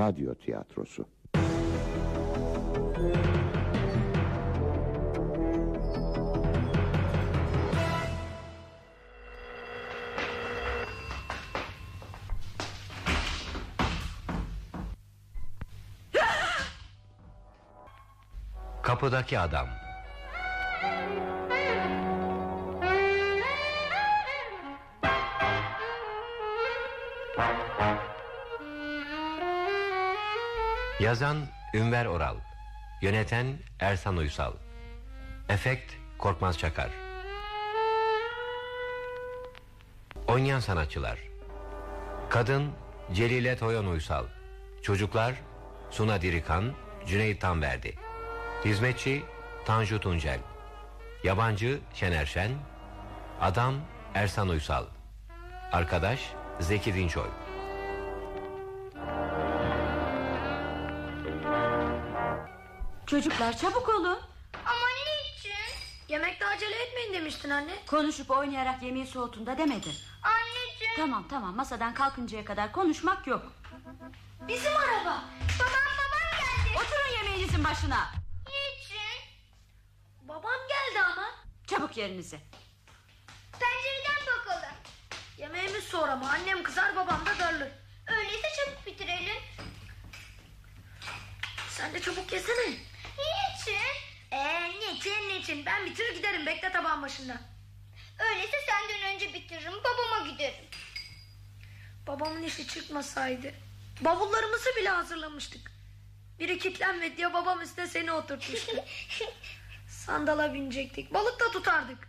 radyo tiyatrosu. Kapıdaki adam Yazan Ünver Oral. Yöneten Ersan Uysal. Efekt Korkmaz Çakar. Oynayan sanatçılar. Kadın Celile Toyon Uysal. Çocuklar Suna Dirikan Cüneyt Tanverdi. Hizmetçi Tanju Tuncel. Yabancı Şener Şen. Adam Ersan Uysal. Arkadaş Zeki Dinçoy Çocuklar çabuk olun. Ama niçin? Yemekte acele etmeyin demiştin anne. Konuşup oynayarak yemeği soğutun da demedin. Anneciğim. Tamam tamam masadan kalkıncaya kadar konuşmak yok. Bizim araba. Babam babam geldi. Oturun yemeğinizin başına. Niçin? Babam geldi ama. Çabuk yerinize. Pencereden bakalım. Yemeğimiz sonra mı? Annem kızar babam da darılır. Öyleyse çabuk bitirelim. Sen de çabuk yesene. Niçin? Ee niçin niçin? Ben bitirir giderim bekle tabağın başında. Öyleyse senden önce bitiririm babama giderim. Babamın işi çıkmasaydı. Bavullarımızı bile hazırlamıştık. Biri kilitlenmedi diye babam üstüne seni oturtmuştu. Sandala binecektik. Balık da tutardık.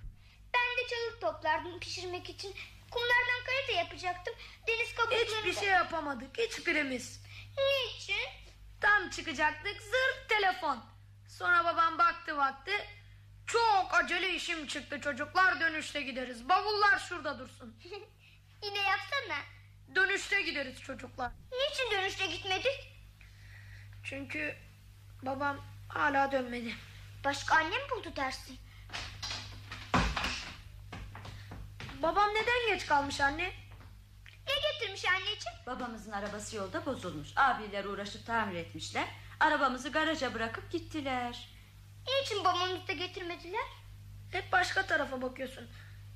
Ben de çalık toplardım pişirmek için. Kumlardan karate yapacaktım. Deniz kabuklarında... Hiçbir şey yapamadık. Hiçbirimiz. Niçin? Tam çıkacaktık zırt telefon. Sonra babam baktı baktı. Çok acele işim çıktı çocuklar dönüşte gideriz. Bavullar şurada dursun. Yine yapsana. Dönüşte gideriz çocuklar. Niçin dönüşte gitmedik? Çünkü babam hala dönmedi. Başka annem buldu dersin. Babam neden geç kalmış anne? Ne getirmiş anneciğim? Babamızın arabası yolda bozulmuş. Abiler uğraşıp tamir etmişler. Arabamızı garaja bırakıp gittiler. Niçin babamızı da getirmediler? Hep başka tarafa bakıyorsun.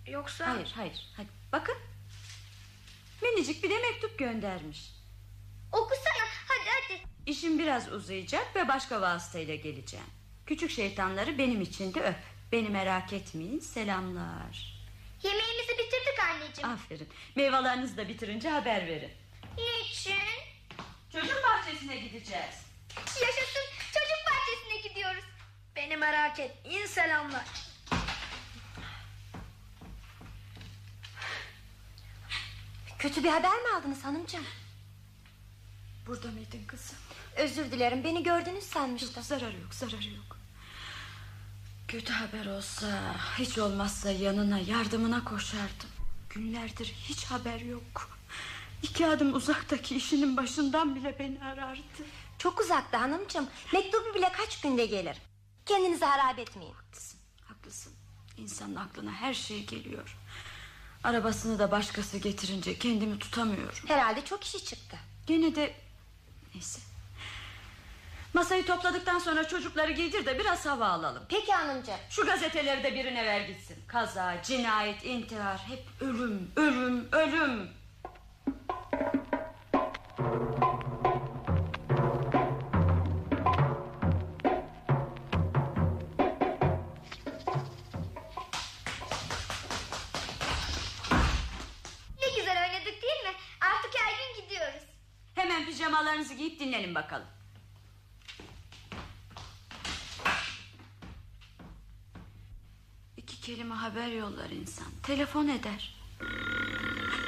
Yoksa... Hayır hayır. Hadi bakın. Minicik bir de mektup göndermiş. Okusana hadi hadi. İşim biraz uzayacak ve başka vasıtayla geleceğim. Küçük şeytanları benim için de öp. Beni merak etmeyin selamlar. Yemeğimizi bitirdik anneciğim. Aferin. Meyvelerinizi de bitirince haber verin. Niçin? Çocuk bahçesine gideceğiz. Yaşasın çocuk bahçesine gidiyoruz. Beni merak etmeyin selamlar. Kötü bir haber mi aldınız hanımcığım? Burada mıydın kızım? Özür dilerim beni gördünüz sanmıştım. Zararı yok zararı yok. Kötü haber olsa hiç olmazsa yanına yardımına koşardım. Günlerdir hiç haber yok. İki adım uzaktaki işinin başından bile beni arardı. Çok uzakta hanımcığım. Mektubu bile kaç günde gelir. Kendinizi harap etmeyin. Haklısın, haklısın. İnsanın aklına her şey geliyor. Arabasını da başkası getirince kendimi tutamıyorum. Herhalde çok işi çıktı. Gene de neyse. Masayı topladıktan sonra çocukları giydir de biraz hava alalım. Peki hanımcığım. Şu gazeteleri de birine ver gitsin. Kaza, cinayet, intihar hep ölüm, ölüm, ölüm. Pijamalarınızı giyip dinlenin bakalım. İki kelime haber yollar insan. Telefon eder.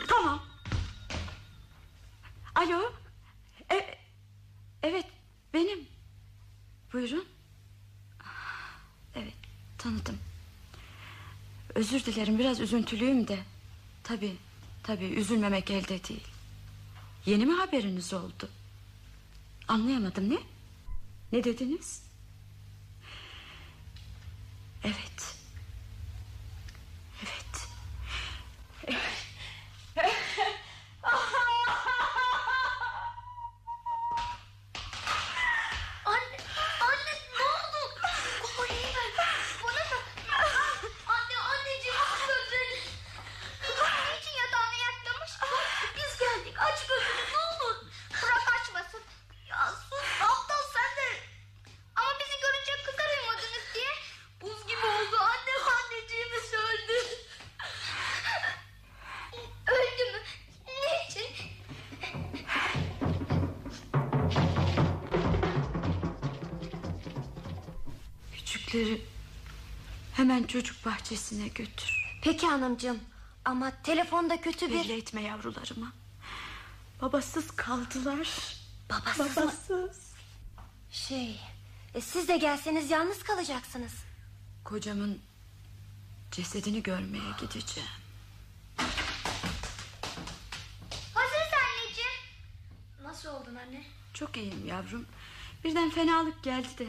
Tamam. Alo. E- evet benim. Buyurun. Evet tanıdım. Özür dilerim biraz üzüntülüyüm de. Tabi tabi üzülmemek elde değil. Yeni mi haberiniz oldu? Anlayamadım ne? Ne dediniz? Feri hemen çocuk bahçesine götür. Peki hanımcığım. Ama telefonda kötü bir... Belli etme yavrularıma. Babasız kaldılar. Babasız mı? Babasız. Şey... e, siz de gelseniz yalnız kalacaksınız. Kocamın cesedini görmeye gideceğim. Hazırız anneciğim. Nasıl oldun anne? Çok iyiyim yavrum. Birden fenalık geldi de.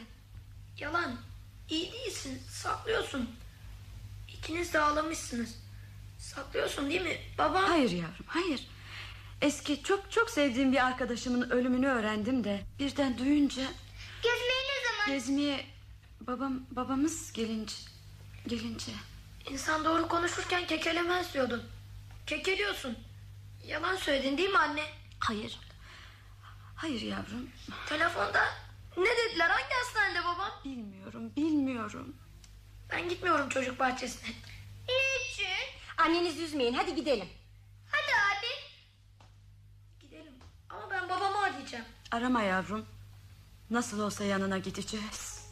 Yalan. İyi değilsin. Saklıyorsun. İkiniz de ağlamışsınız. Saklıyorsun değil mi? Babam... Hayır yavrum hayır. Eski çok çok sevdiğim bir arkadaşımın ölümünü öğrendim de birden duyunca Gezmeye ne zaman? gezmeye babam babamız gelince gelince İnsan doğru konuşurken kekelemez diyordun. Kekeliyorsun. Yalan söyledin değil mi anne? hayır hayır yavrum Telefonda ne dediler? Hangi hastanede babam? bilmiyorum bilmiyorum Ben gitmiyorum çocuk bahçesine. Niçin? Annenizi üzmeyin hadi gidelim. Hadi abi. Gidelim. Ama ben babamı arayacağım. arama yavrum nasıl olsa yanına gideceğiz.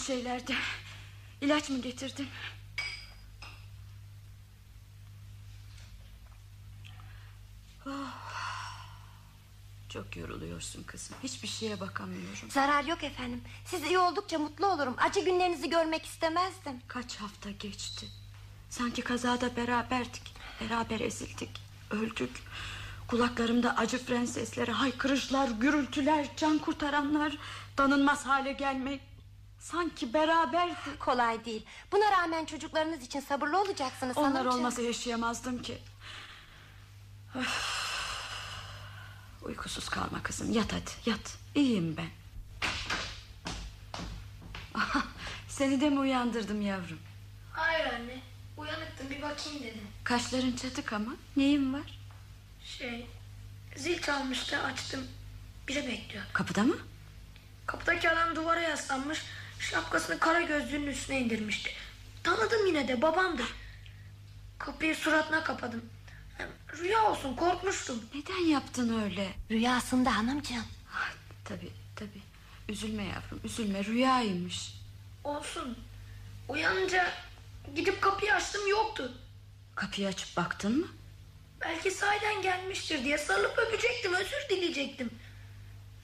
Korkunç şeylerde. İlaç mı getirdin? Oh. Çok yoruluyorsun kızım. Hiçbir şeye bakamıyorum. Zarar yok efendim. Siz iyi oldukça mutlu olurum. Acı günlerinizi görmek istemezdim. Kaç hafta geçti. Sanki kazada beraberdik. Beraber ezildik. Öldük. Kulaklarımda acı fren sesleri, haykırışlar, gürültüler, can kurtaranlar, tanınmaz hale gelmek. Sanki beraberdik. Kolay değil. Buna rağmen çocuklarınız için sabırlı olacaksınız Onlar hanımcığım. olmasa yaşayamazdım ki. Öf. Uykusuz kalma kızım. Yat hadi yat. İyiyim ben. Aha, seni de mi uyandırdım yavrum? Hayır anne. Uyanıktım bir bakayım dedim. Kaşların çatık ama. Neyin var? Şey, zil çalmıştı açtım. Biri bekliyor. Kapıda mı? Kapıdaki adam duvara yaslanmış. Şapkasını kara gözlüğünün üstüne indirmişti. Tanıdım yine de babamdır. Kapıyı suratına kapadım. Rüya olsun korkmuştum. Neden yaptın öyle? Rüyasında hanımcığım. Ah, tabii tabii. Üzülme yavrum üzülme rüyaymış. Olsun. Uyanınca gidip kapıyı açtım yoktu. Kapıyı açıp baktın mı? Belki sahiden gelmiştir diye sarılıp öpecektim özür dileyecektim.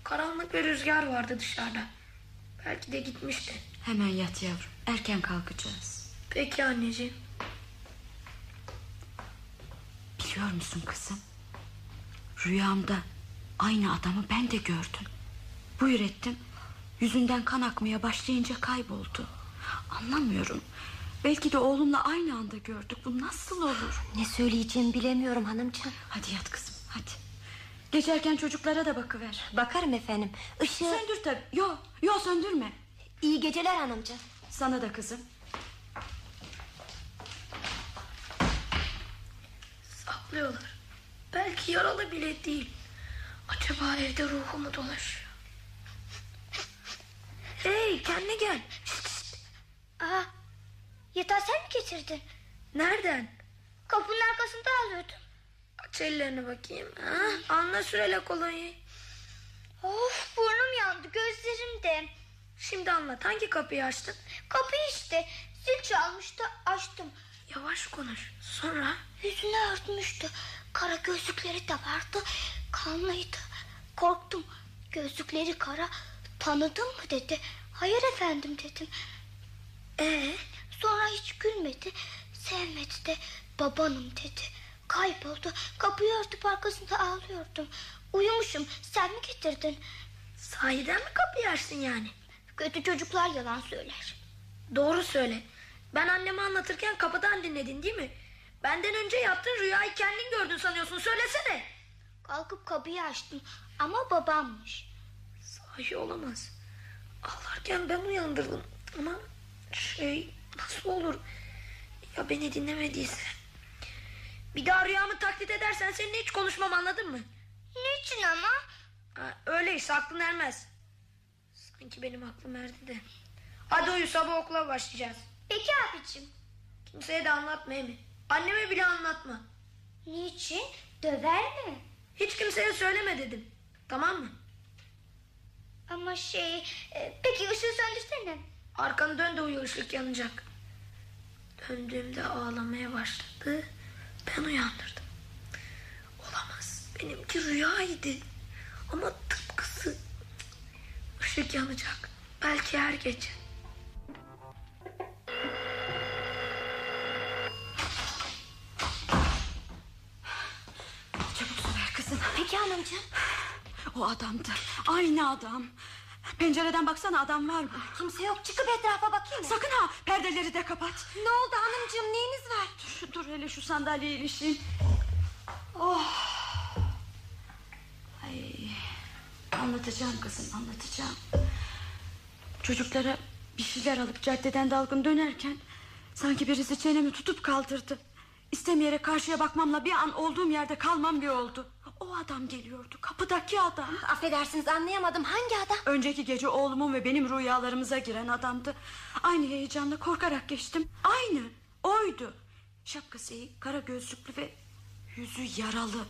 Karanlık ve rüzgar vardı dışarıda. Belki de gitmişti. Hemen yat yavrum erken kalkacağız. Peki anneciğim. Biliyor musun kızım? Rüyamda aynı adamı ben de gördüm. Buyur ettim. Yüzünden kan akmaya başlayınca kayboldu. Anlamıyorum. Belki de oğlumla aynı anda gördük. Bu nasıl olur? Ne söyleyeceğimi bilemiyorum hanımcığım. Hadi yat kızım hadi. Geçerken çocuklara da bakıver. Bakarım efendim. Işığı... Söndür tabii. Yo, yo söndürme. İyi geceler hanımcığım. Sana da kızım. Saklıyorlar. Belki yaralı bile değil. Acaba evde ruhu mu dolaşıyor? Hey kendine gel. Şşt, şşt. Aha. Yatağı sen mi getirdin? Nereden? Kapının arkasında ellerini bakayım. Ha? Anla sürele kolonyayı. Of burnum yandı gözlerim de. Şimdi anlat hangi kapıyı açtın? Kapı işte. Zil çalmıştı açtım. Yavaş konuş. Sonra Yüzünü örtmüştü. Kara gözlükleri de vardı. Kanlıydı. Korktum. Gözlükleri kara. Tanıdın mı dedi. Hayır efendim dedim. Ee, sonra hiç gülmedi. Sevmedi de babanım dedi. Kayboldu. Kapıyı örtüp arkasında ağlıyordum. Uyumuşum. Sen mi getirdin? sahiden mi kapıyı açtın yani? Kötü çocuklar yalan söyler. Doğru söyle. Ben anneme anlatırken kapıdan dinledin değil mi? Benden önce yaptığın rüyayı kendin gördün sanıyorsun. Söylesene. Kalkıp kapıyı açtım ama babammış. Sahi olamaz. Ağlarken ben uyandırdım. Ama şey nasıl olur? Ya beni dinlemediyse? Bir daha rüyamı taklit edersen seninle hiç konuşmam anladın mı? Niçin ama? Ha, öyleyse aklın ermez. Sanki benim aklım erdi de. Hadi uyu sabah okula başlayacağız. Peki abicim. Kimseye de anlatma Emi. Anneme bile anlatma. Niçin? Döver mi? Hiç kimseye söyleme dedim. Tamam mı? Ama şey... e, peki ışığı söndürsene. Arkanı dön de uyu ışık yanacak. Döndüğümde ağlamaya başladı. Ben uyandırdım. Olamaz. Benimki rüyaydı. Ama tıpkısı. Işık yanacak. Belki her gece. Çabuk su ver kızım. Peki hanımcığım. O adamdı. Aynı adam. Pencereden baksana adam var mı? Kimse yok çıkıp etrafa bakayım? Sakın ha perdeleri de kapat. Ne oldu hanımcığım neyiniz var? Dur, dur hele şu sandalyeyi ilişeyim. Oh. Ay. Anlatacağım kızım anlatacağım. Çocuklara bir şeyler alıp caddeden dalgın dönerken... ...sanki birisi çenemi tutup kaldırdı. İstemeyerek karşıya bakmamla bir an olduğum yerde kalmam bir oldu. O adam geliyordu kapıdaki adam. Affedersiniz anlayamadım hangi adam? Önceki gece oğlumun ve benim rüyalarımıza giren adamdı. Aynı heyecanla korkarak geçtim. Aynı oydu. Şapkası iyi, kara gözlüklü ve yüzü yaralı.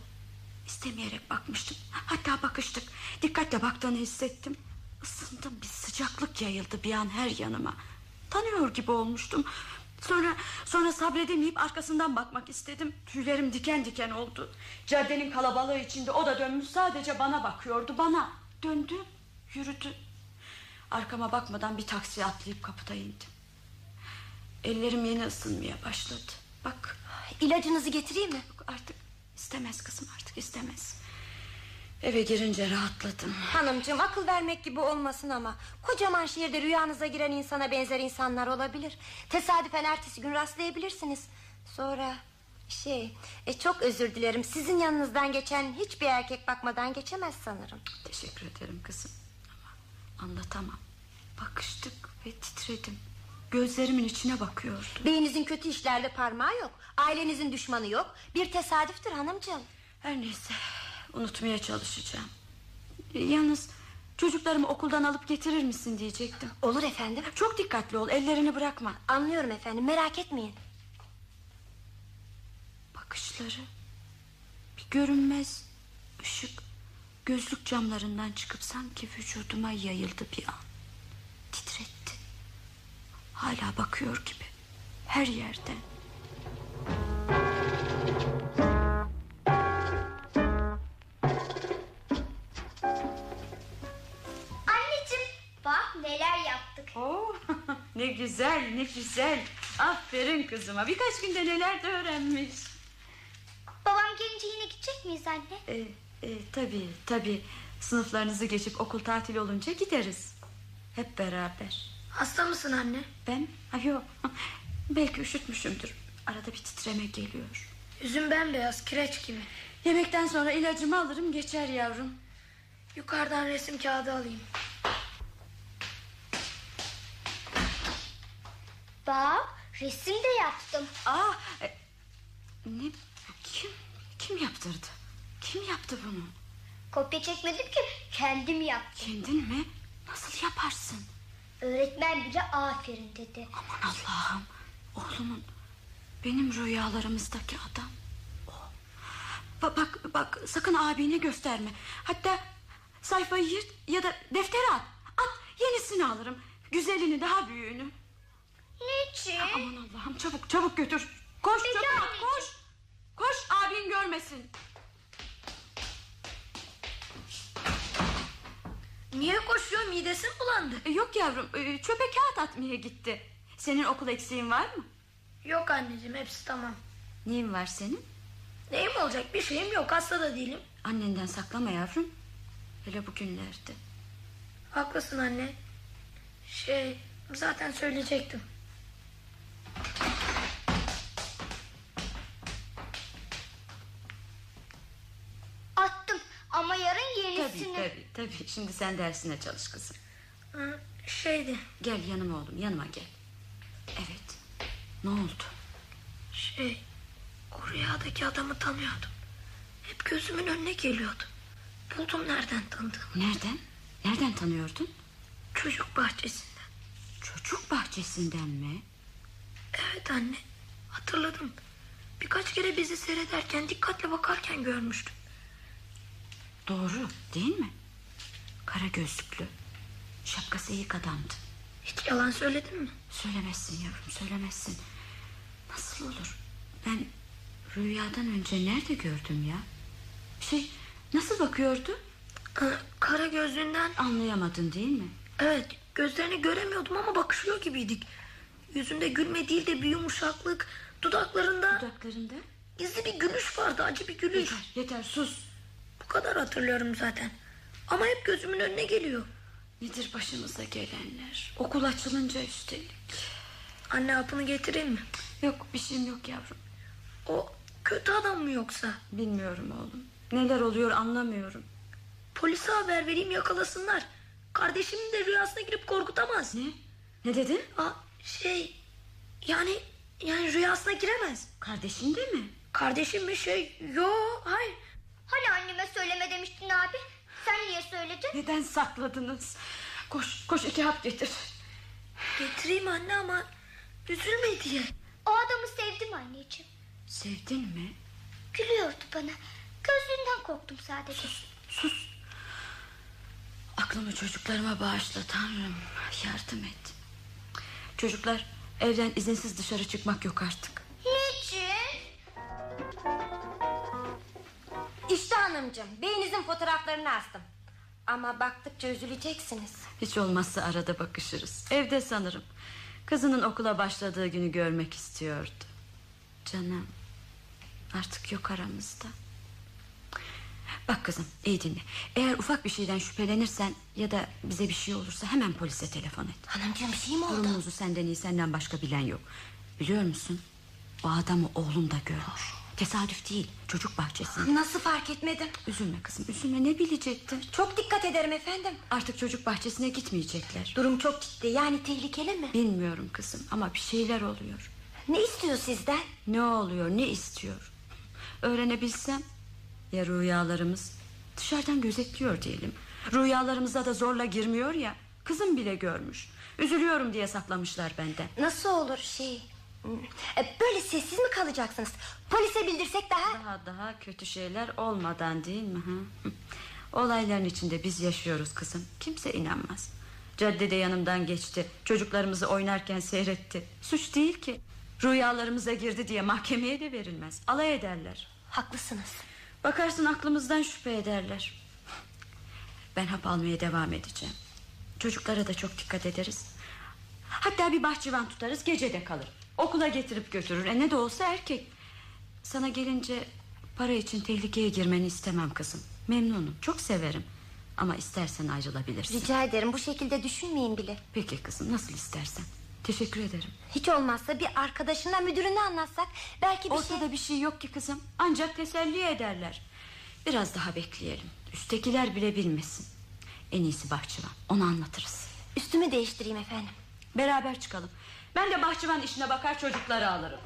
İstemeyerek bakmıştım. Hatta bakıştık. Dikkatle baktığını hissettim. Isındım bir sıcaklık yayıldı bir an her yanıma. Tanıyor gibi olmuştum. Sonra sonra sabredemeyip arkasından bakmak istedim. Tüylerim diken diken oldu. Caddenin kalabalığı içinde o da dönmüş sadece bana bakıyordu bana. Döndü, yürüdü. Arkama bakmadan bir taksiye atlayıp kapıda indim. Ellerim yeni ısınmaya başladı. Bak İlacınızı getireyim mi? Yok, artık istemez kızım artık istemez. Eve girince rahatladım. Hanımcığım akıl vermek gibi olmasın ama Kocaman şehirde rüyanıza giren insana benzer insanlar olabilir Tesadüfen ertesi gün rastlayabilirsiniz Sonra şey e, Çok özür dilerim sizin yanınızdan geçen Hiçbir erkek bakmadan geçemez sanırım Teşekkür ederim kızım. Ama anlatamam. Bakıştık ve titredim. Gözlerimin içine bakıyordu. Beyinizin kötü işlerde parmağı yok Ailenizin düşmanı yok Bir tesadüftür hanımcığım Her neyse unutmaya çalışacağım. Yalnız çocuklarımı okuldan alıp getirir misin diyecektim. Olur efendim Çok dikkatli ol ellerini bırakma. Anlıyorum efendim merak etmeyin Bakışları bir görünmez ışık gözlük camlarından çıkıp sanki vücuduma yayıldı bir an. Titretti. Hala bakıyor gibi her yerden. Ne güzel ne güzel. Aferin kızıma birkaç günde neler de öğrenmiş. Babam gelince yine gidecek miyiz anne? E, e, tabii tabii sınıflarınızı geçip okul tatili olunca gideriz. Hep beraber. Hasta mısın anne? Ben? Ha, yok. Belki üşütmüşümdür. Arada bir titreme geliyor. Yüzün bembeyaz kireç gibi. Yemekten sonra ilacımı alırım geçer yavrum. Yukarıdan resim kağıdı alayım. Bak resim de yaptım. Aa, e, ne? Kim? Kim yaptırdı? Kim yaptı bunu? Kopya çekmedim ki kendim yaptım. Kendin mi? Nasıl yaparsın? Öğretmen bile aferin dedi. Aman Allah'ım. Oğlumun benim rüyalarımızdaki adam. O. Bak, bak bak sakın abine gösterme. Hatta sayfayı yırt ya da deftere at. At yenisini alırım. Güzelini daha büyüğünü. Niçin? Aman Allah'ım çabuk çabuk götür. Koş Peki çabuk anneciğim. koş. Koş abin görmesin. Niye koşuyor midesi mi bulandı? E, yok yavrum e, çöpe kağıt atmaya gitti. Senin okul eksiğin var mı? Yok anneciğim hepsi tamam. Neyin var senin? Neyim olacak bir şeyim yok hasta da değilim. Annenden saklama yavrum. Hele bugünlerde. Haklısın anne. Şey zaten söyleyecektim. Şimdi sen dersine çalış kızım. Şeydi Gel yanıma oğlum yanıma gel. Evet. Ne oldu? şey o rüyadaki adamı tanıyordum. Hep gözümün önüne geliyordu. Buldum nereden tanıdığımı. Nereden? Nereden tanıyordun? Çocuk bahçesinden. Çocuk bahçesinden mi? Evet anne hatırladım. Birkaç kere bizi seyrederken dikkatle bakarken görmüştüm. Doğru değil mi? Kara gözlüklü. Şapkası eğik adamdı. Hiç yalan söyledin mi? Söylemezsin yavrum söylemezsin. Nasıl olur? Ben rüyadan önce nerede gördüm ya? Şey nasıl bakıyordu? Ee, Kara gözlüğünden Anlayamadın değil mi? evet gözlerini göremiyordum ama bakışıyor gibiydik. Yüzünde gülme değil de bir yumuşaklık. Dudaklarında Dudaklarında. gizli bir gülüş vardı acı bir gülüş. Yeter yeter sus. Bu kadar hatırlıyorum zaten. Ama hep gözümün önüne geliyor. Nedir başımıza gelenler? Okul açılınca üstelik. Anne hapını getireyim mi? Yok bir şeyim yok yavrum. O kötü adam mı yoksa? Bilmiyorum oğlum. Neler oluyor anlamıyorum. Polise haber vereyim yakalasınlar. Kardeşimin de rüyasına girip korkutamaz. Ne? Ne dedin? Aa, şey yani yani rüyasına giremez. Kardeşin de mi? Kardeşim mi şey? Yo hayır. Hani anneme söyleme demiştin abi? Sen niye söyledin? Neden sakladınız? Koş koş iki hap getir. Getireyim anne ama üzülme diye. O adamı sevdim anneciğim. Sevdin mi? Gülüyordu bana. Gözlüğünden korktum sadece. Sus. Aklımı çocuklarıma bağışla Tanrım. Yardım et. Çocuklar evden izinsiz dışarı çıkmak yok artık. Niçin? İşte hanımcığım beyinizin fotoğraflarını astım. Ama baktıkça üzüleceksiniz. Hiç olmazsa arada bakışırız. Evde sanırım. Kızının okula başladığı günü görmek istiyordu. Canım. Artık yok aramızda. Bak kızım iyi dinle. Eğer ufak bir şeyden şüphelenirsen ya da bize bir şey olursa hemen polise telefon et. Hanımcığım bir şey mi oldu? Durumumuzu senden iyi senden başka bilen yok. Biliyor musun? O adamı oğlum da görmüş. Tesadüf değil çocuk bahçesinde. Nasıl fark etmedim? Üzülme kızım üzülme ne bilecektin? Çok dikkat ederim efendim. Artık çocuk bahçesine gitmeyecekler. Durum çok ciddi yani tehlikeli mi? Bilmiyorum kızım ama bir şeyler oluyor. Ne istiyor sizden? Ne oluyor ne istiyor? Öğrenebilsem ya rüyalarımız dışarıdan gözetliyor diyelim. Rüyalarımıza da zorla girmiyor ya. Kızım bile görmüş. Üzülüyorum diye saklamışlar benden. Nasıl olur şey? E, Böyle sessiz mi kalacaksınız? Polise bildirsek daha... Daha daha kötü şeyler olmadan değil mi? Hı? Olayların içinde biz yaşıyoruz kızım. Kimse inanmaz. Caddede yanımdan geçti. Çocuklarımızı oynarken seyretti. Suç değil ki. Rüyalarımıza girdi diye mahkemeye de verilmez. Alay ederler. Haklısınız. Bakarsın aklımızdan şüphe ederler. Ben hap almaya devam edeceğim. Çocuklara da çok dikkat ederiz. Hatta bir bahçıvan tutarız gece de kalır. Okula getirip götürür. E ne de olsa erkek. Sana gelince para için tehlikeye girmeni istemem kızım. Memnunum çok severim. Ama istersen ayrılabilirsin. Rica ederim bu şekilde düşünmeyin bile. Peki kızım nasıl istersen. Teşekkür ederim. Hiç olmazsa bir arkadaşına müdürüne anlatsak belki bir Ortada şey... bir şey yok ki kızım. Ancak teselli ederler. Biraz daha bekleyelim. Üsttekiler bile bilmesin. En iyisi bahçıvan. Onu anlatırız. Üstümü değiştireyim efendim. Beraber çıkalım. Ben de bahçıvan işine bakar çocukları alırım.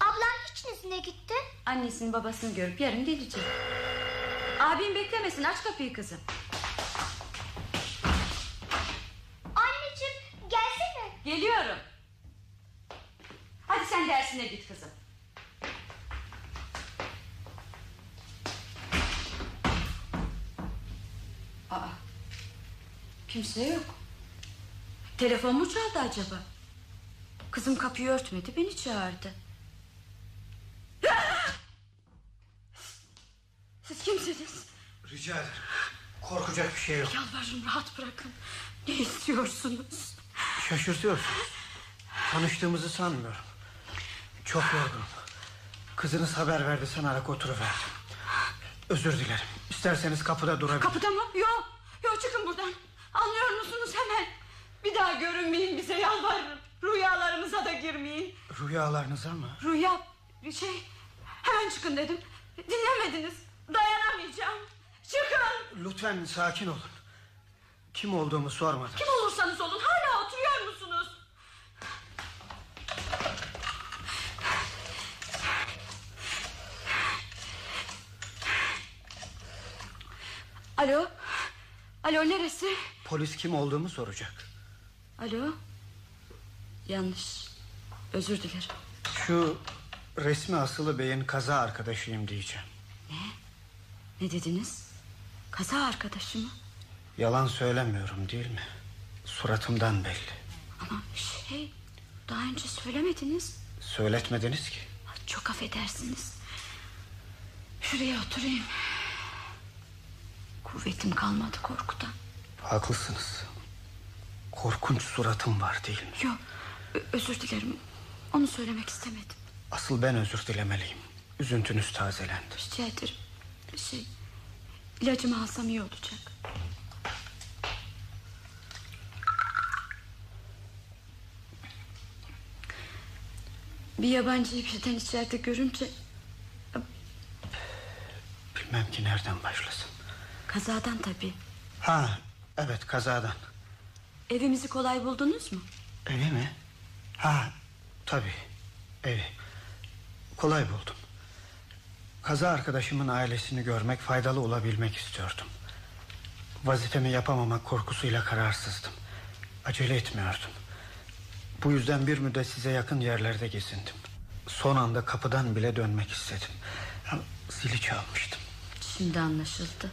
Ablam hiç nesine gitti? Annesini babasını görüp yarın gelecek. Abim beklemesin aç kapıyı kızım. Anneciğim gelsene. Geliyorum. Hadi sen dersine git kızım. Kimse yok. Telefon mu çaldı acaba? Kızım kapıyı örtmedi beni çağırdı. Siz kimsiniz? Rica ederim. Korkacak bir şey yok. Yalvarırım rahat bırakın. Ne istiyorsunuz? Şaşırtıyorsunuz. Tanıştığımızı sanmıyorum. Çok yorgunum. Kızınız haber verdi sanarak oturuverdim. Özür dilerim. İsterseniz kapıda durabilirim. Kapıda mı? Yok. Yok çıkın buradan. Anlıyor musunuz hemen? Bir daha görünmeyin bize yalvarırım. Rüyalarımıza da girmeyin. Rüyalarınıza mı? Rüya bir şey hemen çıkın dedim. Dinlemediniz. Dayanamayacağım. Çıkın. Lütfen sakin olun. Kim olduğumu sormadım. Kim olursanız olun hala oturuyor musunuz? Alo. Alo neresi? Polis kim olduğumu soracak. Alo. Yanlış. Özür dilerim. Şu resmi asılı beyin kaza arkadaşıyım diyeceğim. Ne dediniz? Kaza arkadaşı mı? Yalan söylemiyorum değil mi? Suratımdan belli. Ama şey daha önce söylemediniz. Söyletmediniz ki. Çok affedersiniz. Şuraya oturayım. Kuvvetim kalmadı korkudan. Haklısınız. Korkunç suratım var değil mi? Yok özür dilerim. Onu söylemek istemedim. Asıl ben özür dilemeliyim. Üzüntünüz tazelendi. Rica ederim. Şey ilacımı alsam iyi olacak. Bir yabancıyı birden içeride görünce Bilmem ki nereden başlasın. kazadan tabii. Ha evet kazadan. Evimizi kolay buldunuz mu? Evi mi? Ha tabii evi. Kolay buldum. Kaza arkadaşımın ailesini görmek faydalı olabilmek istiyordum. Vazifemi yapamamak korkusuyla kararsızdım. Acele etmiyordum. Bu yüzden bir müddet size yakın yerlerde gezindim. Son anda kapıdan bile dönmek istedim. Zili çalmıştım. Şimdi anlaşıldı.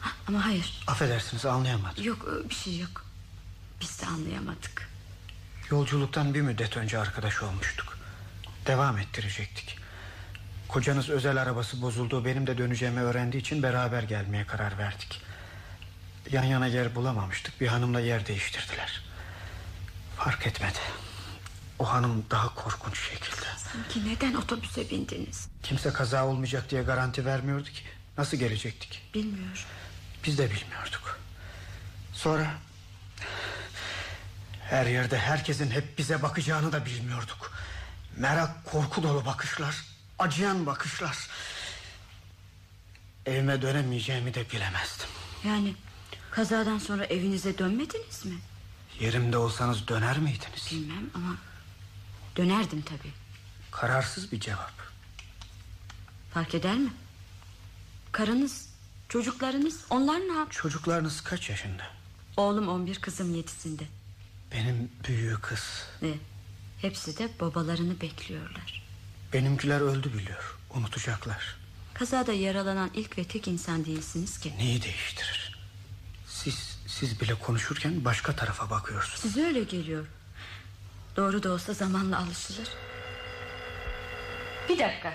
Ha, ama hayır. Affedersiniz anlayamadım. Yok bir şey yok. Biz de anlayamadık. Yolculuktan bir müddet önce arkadaş olmuştuk. Devam ettirecektik. Kocanız özel arabası bozuldu. Benim de döneceğimi öğrendiği için beraber gelmeye karar verdik. Yan yana yer bulamamıştık. Bir hanımla yer değiştirdiler. Fark etmedi. O hanım daha korkunç şekilde. Sanki neden otobüse bindiniz? Kimse kaza olmayacak diye garanti vermiyordu ki. Nasıl gelecektik? Bilmiyorum. Biz de bilmiyorduk. Sonra her yerde herkesin hep bize bakacağını da bilmiyorduk. Merak, korku dolu bakışlar, acıyan bakışlar. Evime dönemeyeceğimi de bilemezdim. Yani kazadan sonra evinize dönmediniz mi? Yerimde olsanız döner miydiniz? Bilmem ama dönerdim tabii. Kararsız bir cevap. Fark eder mi? Karınız, çocuklarınız onlar ne yap? Çocuklarınız kaç yaşında? Oğlum 11 kızım 7'sinde. Benim büyüğü kız. Ne? Hepsi de babalarını bekliyorlar. Benimkiler öldü biliyor. Unutacaklar. Kazada yaralanan ilk ve tek insan değilsiniz ki. Neyi değiştirir? Siz siz bile konuşurken başka tarafa bakıyorsunuz. Size öyle geliyor. Doğru da olsa zamanla alışılır. Bir dakika.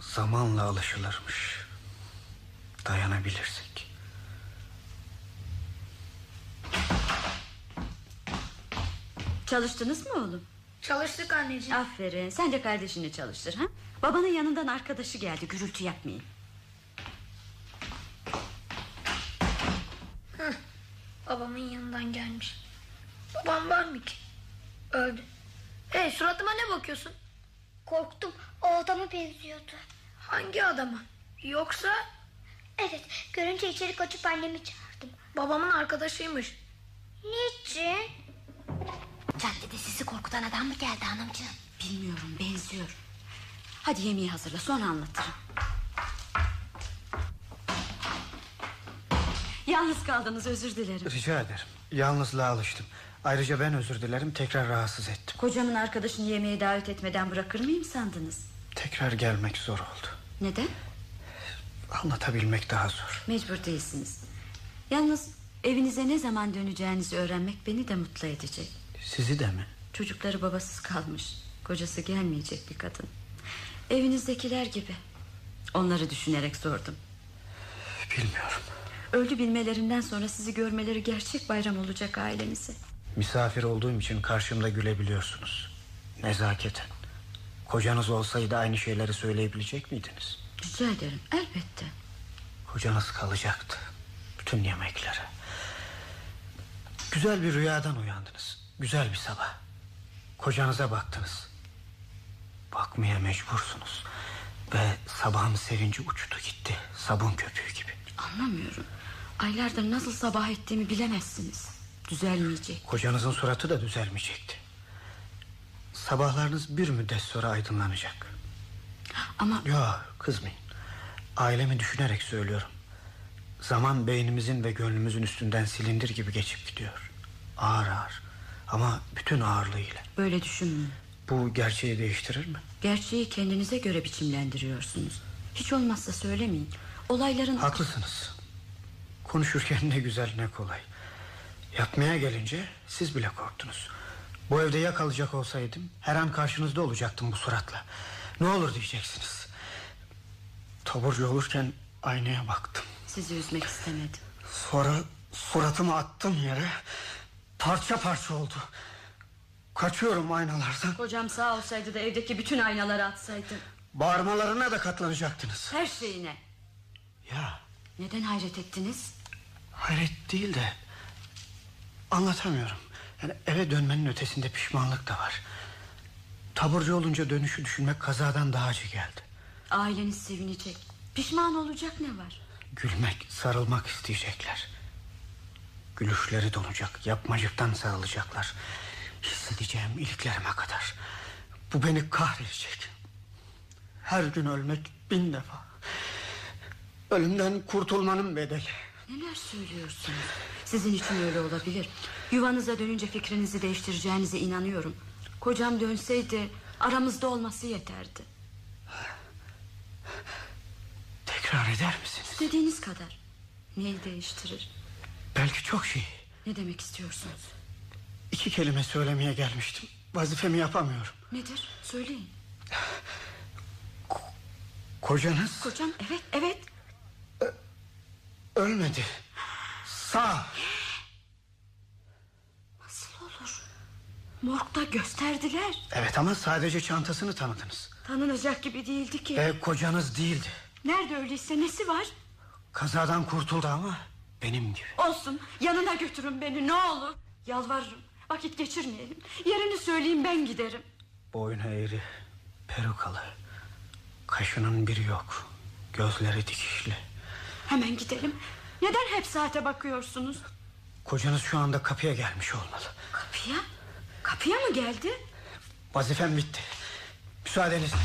Zamanla alışılırmış. Dayanabilirsek. Çalıştınız mı oğlum? Çalıştık anneciğim. Aferin. Sen de kardeşini çalıştır ha? Babanın yanından arkadaşı geldi. Gürültü yapmayın. Babamın yanından gelmiş. Babam var mı ki? Öldü. Hey suratıma ne bakıyorsun? Korktum o adama benziyordu. Hangi adama? Yoksa Evet görünce içeri kaçıp annemi çağırdım. babamın arkadaşıymış. Niçin? Caddede sizi korkutan adam mı geldi hanımcığım? Bilmiyorum benziyor. Hadi yemeği hazırla sonra anlatırım. Yalnız kaldınız özür dilerim. Rica ederim. Yalnızlığa alıştım. Ayrıca ben özür dilerim. Tekrar rahatsız ettim. Kocamın arkadaşını yemeğe davet etmeden bırakır mıyım sandınız? Tekrar gelmek zor oldu. Neden? Anlatabilmek daha zor. Mecbur değilsiniz. Yalnız evinize ne zaman döneceğinizi öğrenmek beni de mutlu edecek. Sizi de mi? Çocukları babasız kalmış. Kocası gelmeyecek bir kadın. Evinizdekiler gibi. Onları düşünerek sordum. Bilmiyorum. Öldü bilmelerinden sonra sizi görmeleri gerçek bayram olacak ailemize. Misafir olduğum için karşımda gülebiliyorsunuz. Nezaketen. Kocanız olsaydı aynı şeyleri söyleyebilecek miydiniz? Rica ederim elbette. Kocanız kalacaktı. Bütün yemeklere. Güzel bir rüyadan uyandınız. Güzel bir sabah. Kocanıza baktınız. Bakmaya mecbursunuz. Ve sabahın sevinci uçtu gitti. Sabun köpüğü gibi. Anlamıyorum. Aylardır nasıl sabah ettiğimi bilemezsiniz. Düzelmeyecek. Kocanızın suratı da düzelmeyecekti. Sabahlarınız bir müddet sonra aydınlanacak. Ama Yok kızmayın. Ailemi düşünerek söylüyorum. Zaman beynimizin ve gönlümüzün üstünden silindir gibi geçip gidiyor. Ağır ağır. Ama bütün ağırlığıyla. böyle düşünmeyin. Bu gerçeği değiştirir mi? Gerçeği kendinize göre biçimlendiriyorsunuz. Hiç olmazsa söylemeyin. Olayların... Haklısınız. Konuşurken ne güzel ne kolay. Yapmaya gelince siz bile korktunuz. Bu evde ya kalacak olsaydım her an karşınızda olacaktım bu suratla. Ne olur diyeceksiniz. Taburcu olurken aynaya baktım. Sizi üzmek istemedim. Sonra suratımı attım yere. Parça parça oldu. Kaçıyorum aynalardan. Kocam sağ olsaydı da evdeki bütün aynaları atsaydı. Bağırmalarına da katlanacaktınız. Her şeyine. Ya Neden hayret ettiniz? hayret değil de anlatamıyorum. Yani eve dönmenin ötesinde pişmanlık da var. Taburcu olunca dönüşü düşünmek kazadan daha acı geldi. Aileniz sevinecek. Pişman olacak ne var? Gülmek, sarılmak isteyecekler. Gülüşleri donacak, yapmacıktan sarılacaklar. Hissedeceğim iliklerime kadar. Bu beni kahredecek. Her gün ölmek bin defa. Ölümden kurtulmanın bedeli. Neler söylüyorsunuz? Sizin için öyle olabilir. Yuvanıza dönünce fikrinizi değiştireceğinize inanıyorum. Kocam dönseydi aramızda olması yeterdi. Tekrar eder misiniz? İstediğiniz kadar. Neyi değiştirir? Belki çok şey. Ne demek istiyorsunuz? İki kelime söylemeye gelmiştim. Vazifemi yapamıyorum. Nedir? Söyleyin. Kocanız Kocam evet evet. ölmedi. Sağ. Nasıl olur? Morgda gösterdiler. Evet ama sadece çantasını tanıdınız. Tanınacak gibi değildi ki. Ve kocanız değildi. Nerede öyleyse nesi var? Kazadan kurtuldu ama benim gibi. Olsun yanına götürün beni ne olur. Yalvarırım vakit geçirmeyelim. Yerini söyleyeyim ben giderim. Boynu eğri, perukalı. Kaşının biri yok. Gözleri dikişli. Hemen gidelim. Neden hep saate bakıyorsunuz? Kocanız şu anda kapıya gelmiş olmalı. Kapıya? Kapıya mı geldi? Vazifem bitti. Müsaadenizle.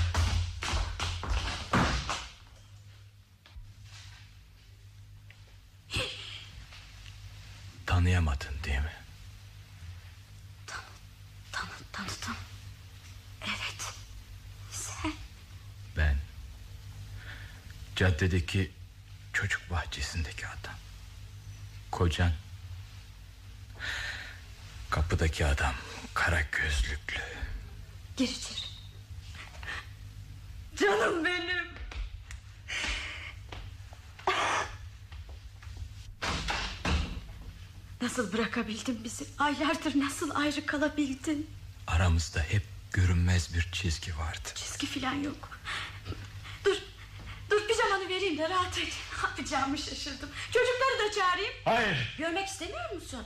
Tanıyamadın değil mi? Tanı, tanı, tanıdım. Evet. Sen. Ben caddedeki çocuk bahçesindeki adam. Kocan. Kapıdaki adam kara gözlüklü. Gir içeri. Canım benim. Nasıl bırakabildin bizi? Aylardır nasıl ayrı kalabildin? Aramızda hep görünmez bir çizgi vardı. Çizgi filan yok. Dur. Dur pijamanı vereyim de rahat et. Ne yapacağımı şaşırdım. Çocukları da çağırayım. Hayır. Görmek istemiyor musun?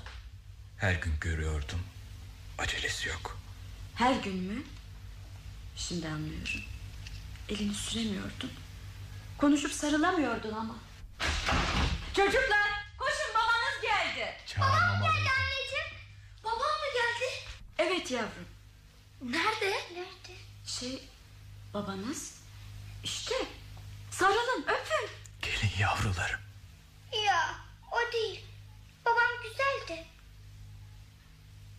Her gün görüyordum. Acelesi yok. Her gün mü? Şimdi anlıyorum. Elini süremiyordun. Konuşup sarılamıyordun ama. Çocuklar Evet yavrum. Nerede? Nerede? Şey babanız işte sarılın öpün. Gelin yavrularım. Ya o değil. Babam güzeldi.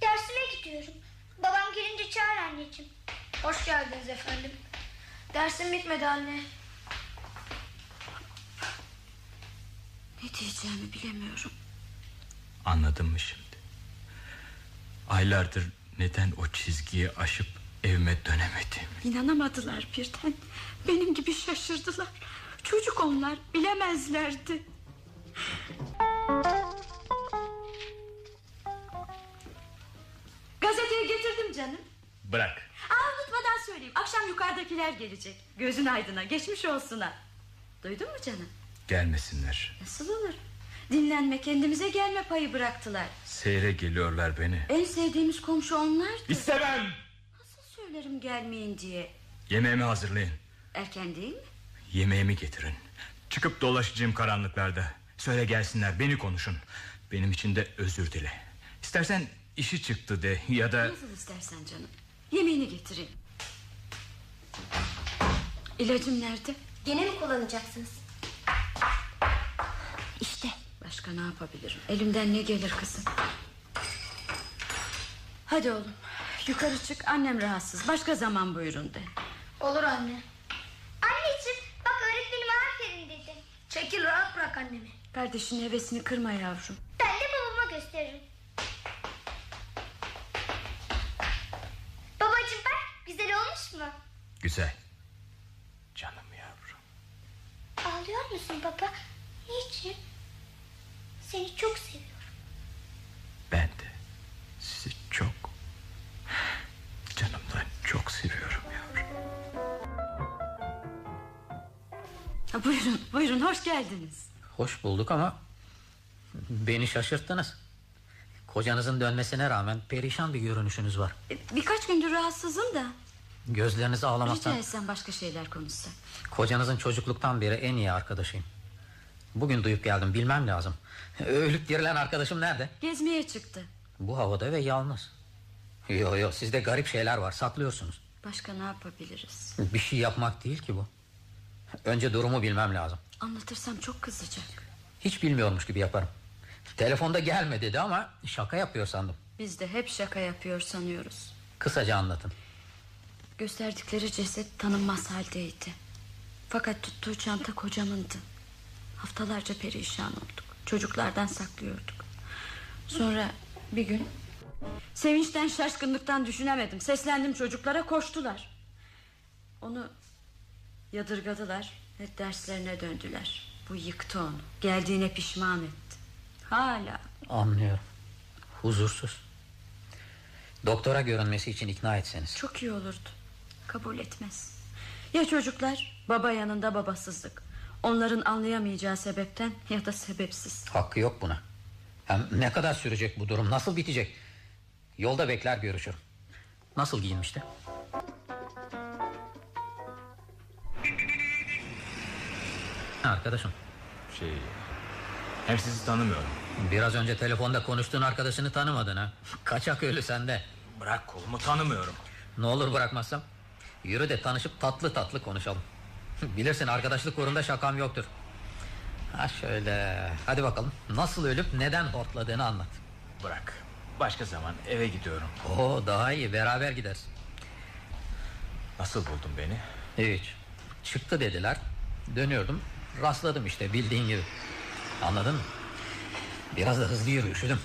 Dersime gidiyorum. Babam gelince çağır anneciğim. Hoş geldiniz efendim. Dersim bitmedi anne. Ne diyeceğimi bilemiyorum. Anladın mı şimdi? Aylardır neden o çizgiyi aşıp evime dönemedim? İnanamadılar birden. Benim gibi şaşırdılar. Çocuk onlar bilemezlerdi. Gazeteyi getirdim canım. Bırak. Aa, unutmadan söyleyeyim. Akşam yukarıdakiler gelecek. Gözün aydına geçmiş olsuna. Duydun mu canım? Gelmesinler. Nasıl olur? Dinlenme kendimize gelme payı bıraktılar Seyre geliyorlar beni. En sevdiğimiz komşu onlardı İstemem. Nasıl söylerim gelmeyin diye Yemeğimi hazırlayın. Erken değil mi? Yemeğimi getirin. Çıkıp dolaşacağım karanlıklarda. Söyle gelsinler beni konuşun. Benim için de özür dile. İstersen işi çıktı de ya da... Nasıl istersen canım Yemeğini getireyim İlacım nerede? Gene mi kullanacaksınız? Başka ne yapabilirim? Elimden ne gelir kızım? Hadi oğlum. Yukarı çık. Annem rahatsız. Başka zaman buyurun de. Olur anne. Anneciğim bak öğretmenim aferin dedi. Çekil rahat bırak annemi. Kardeşin hevesini kırma yavrum. Ben de babama gösteririm. Babacığım bak güzel olmuş mu? Güzel. Canım yavrum. Ağlıyor musun baba? Niçin? Seni çok seviyorum. Ben de sizi çok... Canımdan çok seviyorum yavrum. Ha, buyurun, buyurun. Hoş geldiniz. Hoş bulduk ama beni şaşırttınız. Kocanızın dönmesine rağmen perişan bir görünüşünüz var. E, Birkaç gündür rahatsızım da. Gözlerinizi Rica ağlamaktan... etsem başka şeyler konuşsak. Kocanızın çocukluktan beri en iyi arkadaşıyım. Bugün duyup geldim bilmem lazım. Ölüp dirilen arkadaşım nerede? Gezmeye çıktı. Bu havada ve yalnız. Yo yo sizde garip şeyler var saklıyorsunuz. Başka ne yapabiliriz? Bir şey yapmak değil ki bu. Önce durumu bilmem lazım. Anlatırsam çok kızacak. Hiç bilmiyormuş gibi yaparım. Telefonda gelme dedi ama şaka yapıyor sandım. Biz de hep şaka yapıyor sanıyoruz. Kısaca anlatın. Gösterdikleri ceset tanınmaz haldeydi. Fakat tuttuğu çanta kocamındı. Haftalarca perişan olduk. Çocuklardan saklıyorduk. Sonra bir gün... Sevinçten şaşkınlıktan düşünemedim. Seslendim çocuklara koştular. Onu yadırgadılar ve derslerine döndüler. Bu yıktı onu. Geldiğine pişman etti. Hala Anlıyorum. Huzursuz. Doktora görünmesi için ikna etseniz. Çok iyi olurdu. Kabul etmez. Ya çocuklar? Baba yanında babasızlık. Onların anlayamayacağı sebepten ya da sebepsiz. Hakkı yok buna. Hem ne kadar sürecek bu durum? Nasıl bitecek? Yolda bekler görüşürüm. Nasıl giyinmişti? Arkadaşım. Şey... Hem sizi tanımıyorum. Biraz önce telefonda konuştuğun arkadaşını tanımadın ha. Kaçak ölü sende. Bırak kolumu tanımıyorum. Ne olur bırakmazsam. Yürü de tanışıp tatlı tatlı konuşalım. Bilirsin arkadaşlık uğrunda şakam yoktur. Ha şöyle. Hadi bakalım. Nasıl ölüp neden hortladığını anlat. Bırak. Başka zaman eve gidiyorum. Oo daha iyi beraber gideriz. Nasıl buldun beni? Hiç. Çıktı dediler. Dönüyordum. Rastladım işte bildiğin gibi. Anladın mı? Biraz da hızlı yürü üşüdüm.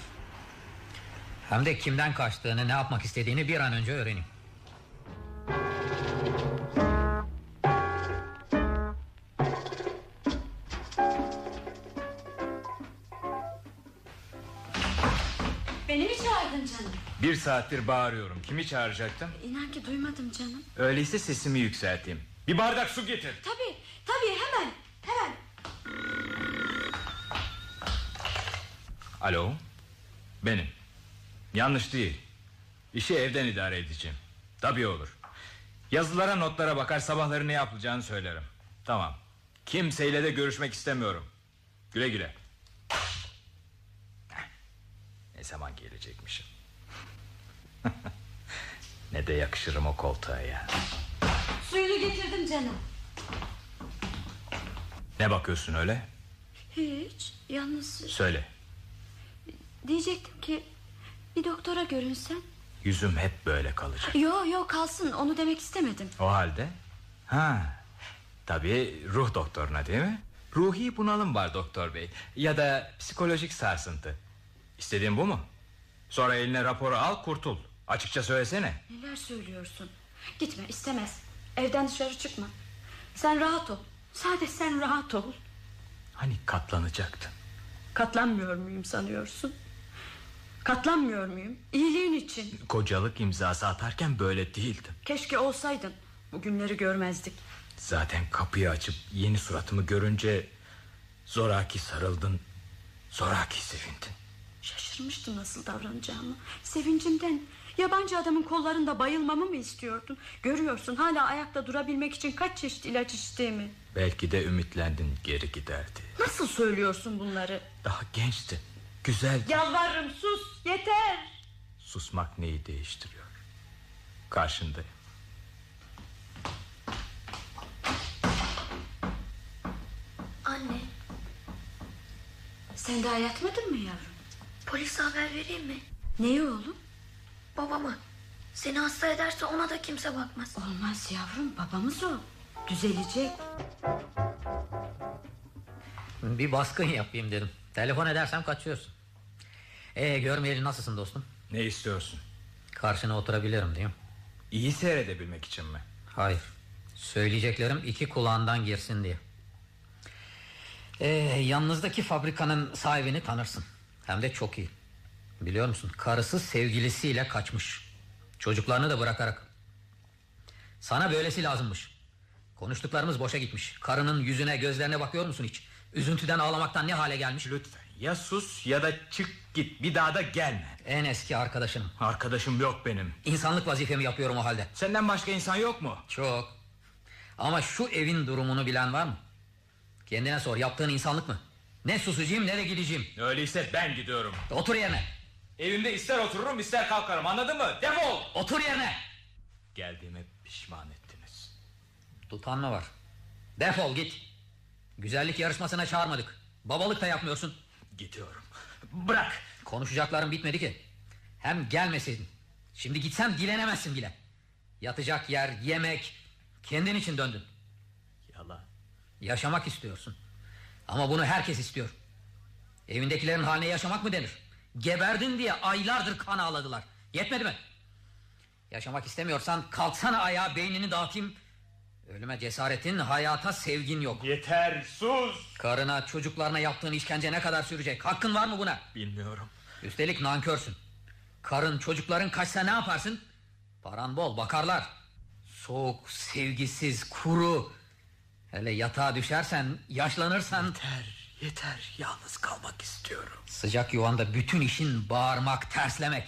Hem de kimden kaçtığını ne yapmak istediğini bir an önce öğreneyim. Saattir bağırıyorum. Kimi çağıracaktım? İnan ki duymadım canım. Öyleyse sesimi yükselteyim. Bir bardak su getir. Tabii tabii hemen hemen. Alo. Benim. Yanlış değil. İşi evden idare edeceğim. Tabii olur. Yazılara notlara bakar sabahları ne yapılacağını söylerim. Tamam. Kimseyle de görüşmek istemiyorum. Güle güle. Ne zaman gelecekmişim. ne de yakışırım o koltuğa ya. Suyunu getirdim canım. Ne bakıyorsun öyle? Hiç yalnız Söyle. diyecektim ki bir doktora görünsen. Yüzüm hep böyle kalacak. Yo yo kalsın onu demek istemedim. O halde? Ha. Tabii ruh doktoruna değil mi? Ruhi bunalım var doktor bey. Ya da psikolojik sarsıntı. İstediğin bu mu? Sonra eline raporu al kurtul. Açıkça söylesene. Neler söylüyorsun? Gitme istemez. Evden dışarı çıkma. Sen rahat ol. Sadece sen rahat ol. Hani katlanacaktın. Katlanmıyor muyum sanıyorsun? Katlanmıyor muyum? İyiliğin için. Kocalık imzası atarken böyle değildin. Keşke olsaydın. Bugünleri görmezdik. Zaten kapıyı açıp yeni suratımı görünce zoraki sarıldın. Zoraki sevindin. Şaşırmıştım nasıl davranacağımı. Sevincimden yabancı adamın kollarında bayılmamı mı istiyordun? Görüyorsun hala ayakta durabilmek için kaç çeşit ilaç içtiğimi. Belki de ümitlendin geri giderdi. Nasıl söylüyorsun bunları? Daha gençtin. Güzel. Yalvarırım sus yeter. Susmak neyi değiştiriyor? Karşındayım. Anne Sen daha yatmadın mı yavrum? polise haber vereyim mi? Neyi oğlum? Babama. Seni hasta ederse ona da kimse bakmaz. Olmaz yavrum babamız o. Düzelecek. Bir baskın yapayım dedim. Telefon edersem kaçıyorsun. Ee görmeyeli nasılsın dostum? Ne istiyorsun? Karşına oturabilirim değil mi? İyi seyredebilmek için mi? Hayır. Söyleyeceklerim iki kulağından girsin diye. Ee, yanınızdaki fabrikanın sahibini tanırsın. Hem de çok iyi. Biliyor musun? Karısı sevgilisiyle kaçmış. Çocuklarını da bırakarak. Sana böylesi lazımmış. Konuştuklarımız boşa gitmiş. Karının yüzüne gözlerine bakıyor musun hiç? Üzüntüden ağlamaktan ne hale gelmiş? Lütfen ya sus ya da çık git bir daha da gelme. En eski arkadaşınım. Arkadaşım yok benim. İnsanlık vazifemi yapıyorum o halde. Senden başka insan yok mu? Çok. Ama şu evin durumunu bilen var mı? Kendine sor yaptığın insanlık mı? Ne susacağım ne de gideceğim. Öyleyse ben gidiyorum. Otur yerine. Evimde ister otururum ister kalkarım anladın mı? Defol! Otur yerine. Geldiğime pişman ettiniz. Tutan mı var? Defol git. Güzellik yarışmasına çağırmadık. Babalık da yapmıyorsun. Gidiyorum. Bırak. Konuşacaklarım bitmedi ki. Hem gelmeseydin. Şimdi gitsem dilenemezsin bile. Yatacak yer, yemek. Kendin için döndün. Yalan. Yaşamak istiyorsun. Ama bunu herkes istiyor. Evindekilerin haline yaşamak mı denir? Geberdin diye aylardır kan ağladılar. Yetmedi mi? Yaşamak istemiyorsan kalksana ayağa beynini dağıtayım. Ölüme cesaretin, hayata sevgin yok. Yeter sus. Karına, çocuklarına yaptığın işkence ne kadar sürecek? Hakkın var mı buna? Bilmiyorum. Üstelik nankörsün. Karın, çocukların kaçsa ne yaparsın? Paran bol, bakarlar. Soğuk, sevgisiz, kuru. Hele yatağa düşersen, yaşlanırsan... Yeter yeter yalnız kalmak istiyorum. Sıcak yuvanda bütün işin bağırmak, terslemek.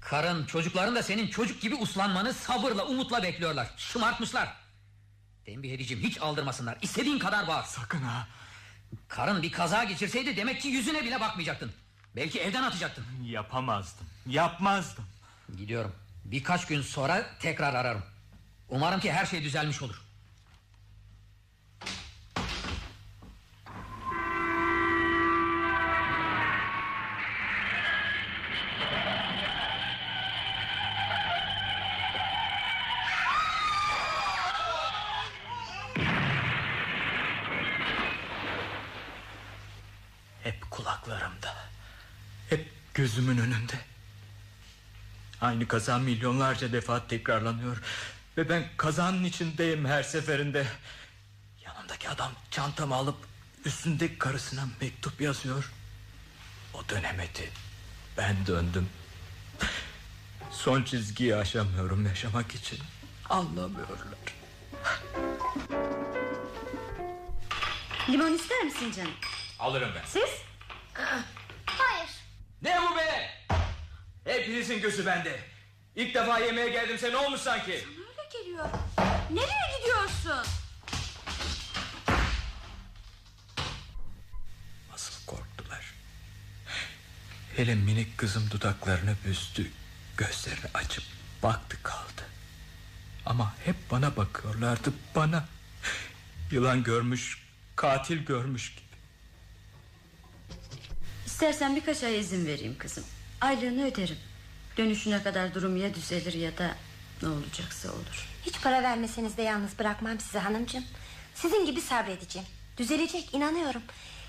Karın, çocukların da senin çocuk gibi uslanmanı sabırla, umutla bekliyorlar. Şımartmışlar. Tembih edeceğim hiç aldırmasınlar. İstediğin kadar bağır. Sakın ha. Karın bir kaza geçirseydi demek ki yüzüne bile bakmayacaktın. Belki evden atacaktın. Yapamazdım. Yapmazdım. Gidiyorum. Birkaç gün sonra tekrar ararım. Umarım ki her şey düzelmiş olur. Gözümün önünde. Aynı kaza milyonlarca defa tekrarlanıyor. Ve ben kazanın içindeyim her seferinde. Yanımdaki adam çantamı alıp üstünde karısına mektup yazıyor. O dönemedi. Ben döndüm. Son çizgiyi aşamıyorum yaşamak için. Anlamıyorlar. Limon ister misin canım? Alırım ben. Siz? Ne bu be? Hepinizin gözü bende. İlk defa yemeğe geldim sen ne olmuş sanki? Öyle geliyor. Nereye gidiyorsun? Nasıl korktular. Hele minik kızım dudaklarını büzdü. Gözlerini açıp baktı kaldı. Ama hep bana bakıyorlardı bana. Yılan görmüş, katil görmüş gibi. İstersen birkaç ay izin vereyim kızım. Aylığını öderim. Dönüşüne kadar durum ya düzelir ya da ne olacaksa olur. Hiç para vermeseniz de yalnız bırakmam sizi hanımcığım. Sizin gibi sabredeceğim. Düzelecek inanıyorum.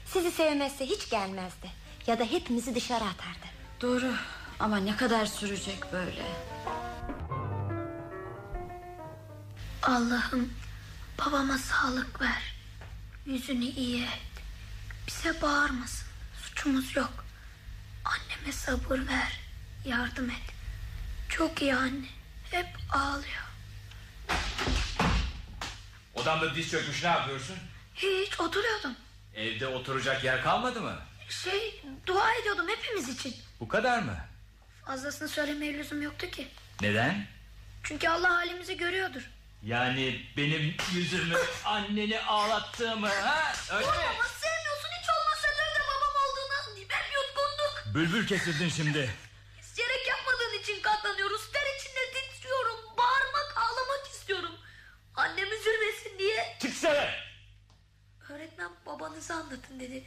Sizi sevmezse hiç gelmezdi. Ya da hepimizi dışarı atardı. Doğru ama ne kadar sürecek böyle? Allah'ım babama sağlık ver. Yüzünü iyi et. Bize bağırmasın. Suçumuz yok. Anneme sabır ver. Yardım et. Çok iyi anne. Hep ağlıyor. Odamda diz çökmüş ne yapıyorsun? Hiç oturuyordum. Evde oturacak yer kalmadı mı? Şey dua ediyordum hepimiz için. Bu kadar mı? Fazlasını söylemeye lüzum yoktu ki. Neden? Çünkü Allah halimizi görüyordur. Yani benim yüzümü anneni ağlattığımı ha? Öyle mi? Ama sevmiyorsun hiç olmasa da babam olduğundan ben yutkunduk. Bülbül kesildin şimdi. İsteyerek yapmadığın için katlanıyoruz. Ter içinde titriyorum. Bağırmak ağlamak istiyorum. Annem üzülmesin diye. Çıksana. Öğretmen babanızı anlatın dedi.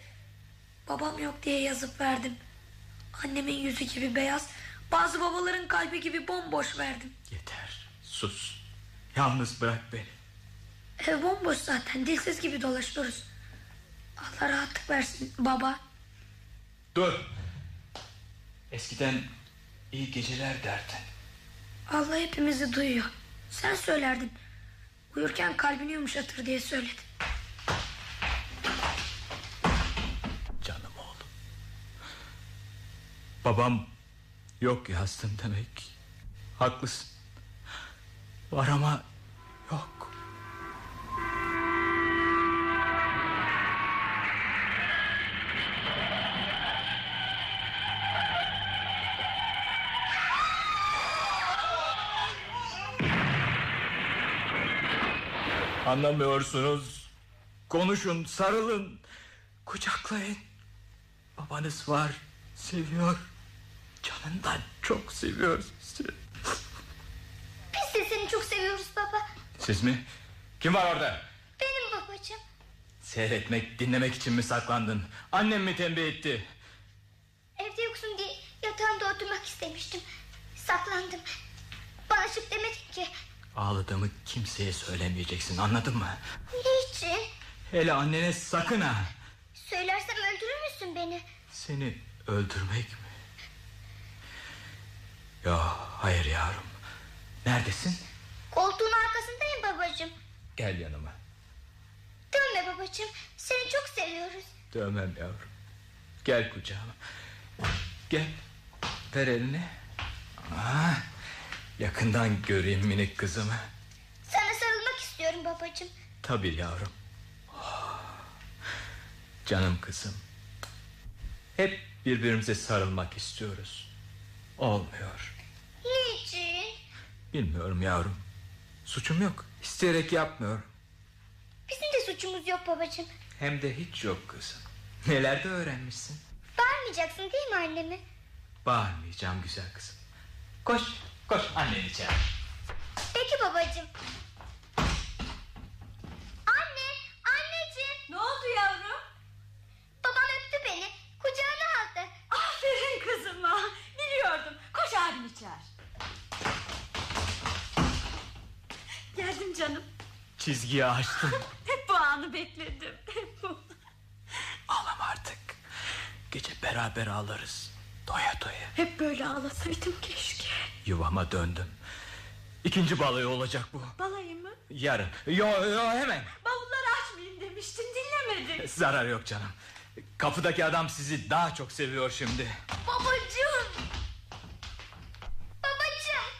Babam yok diye yazıp verdim. Annemin yüzü gibi beyaz. Bazı babaların kalbi gibi bomboş verdim. Yeter. Sus. Yalnız bırak beni. Ev bomboş zaten dilsiz gibi dolaşıyoruz. Allah rahatlık versin baba. Dur. Eskiden iyi geceler derdin. Allah hepimizi duyuyor. Sen söylerdin. Uyurken kalbini yumuşatır diye söyledin. Canım oğlum. Babam yok yazdın demek. Haklısın. Var ama yok. Anlamıyorsunuz. Konuşun, sarılın, kucaklayın. Babanız var, seviyor. Canından çok seviyor sizi. Biz de seni çok seviyoruz baba. Siz mi? Kim var orada? Benim babacığım. Seyretmek, dinlemek için mi saklandın? Annem mi tembih etti? Evde yoksun diye yatağında oturmak istemiştim. Saklandım. Bana çık demedin ki. Ağladığımı kimseye söylemeyeceksin anladın mı? Niçin? Hele annene sakın ha. Söylersem öldürür müsün beni? Seni öldürmek mi? Ya hayır yavrum. Neredesin? Koltuğun arkasındayım babacığım. Gel yanıma. Dönme babacığım. Seni çok seviyoruz. Dövmem yavrum. Gel kucağıma. Gel. Ver elini. Aa, yakından göreyim minik kızımı. Sana sarılmak istiyorum babacığım. Tabii yavrum. Canım kızım. Hep birbirimize sarılmak istiyoruz. Olmuyor. Niçin? Bilmiyorum yavrum. Suçum yok. İsteyerek yapmıyorum. Bizim de suçumuz yok babacığım. Hem de hiç yok kızım. Neler de öğrenmişsin. Bağırmayacaksın değil mi annemi? Bağırmayacağım güzel kızım. Koş, koş anneni çağır. Peki babacığım. Anne, anneciğim. Ne oldu yavrum? Babam öptü beni. Kucağına aldı. Aferin kızıma. Biliyordum. Koş abini çağır. Geldim canım. Çizgiyi açtım. Hep bu anı bekledim. Hep bu. Ağlama artık. Gece beraber ağlarız. Doya doya. Hep böyle ağlasaydım keşke. Yuvama döndüm. İkinci balayı olacak bu. Balayı mı? Yarın. Yo yo hemen. Bavulları açmayayım demiştin dinlemedin. Zarar yok canım. Kapıdaki adam sizi daha çok seviyor şimdi. Babacığım. Babacığım.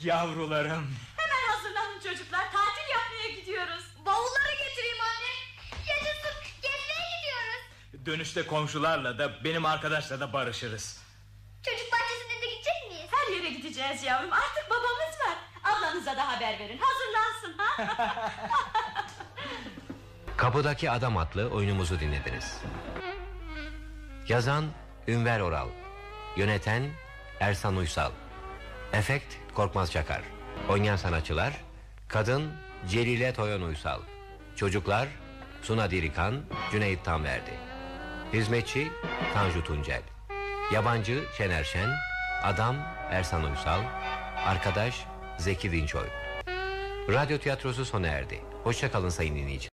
Yavrularım. Hemen hazırlanın çocuklar. Tatil yapmaya gidiyoruz. Bavulları getireyim anne. Yaşasın. Gezmeye gidiyoruz. Dönüşte komşularla da benim arkadaşla da barışırız. Yere gideceğiz yavrum. Artık babamız var. Ablanıza da haber verin. Hazırlansın ha. Kapıdaki Adam adlı oyunumuzu dinlediniz. Yazan Ünver Oral Yöneten Ersan Uysal Efekt Korkmaz Çakar Oynayan sanatçılar Kadın Celile Toyan Uysal Çocuklar Suna Dirikan Cüneyt Tanverdi Hizmetçi Tanju Tuncel Yabancı Şener Şen Adam Ersan Uysal Arkadaş Zeki Dinçoy Radyo tiyatrosu sona erdi. Hoşçakalın sayın dinleyiciler.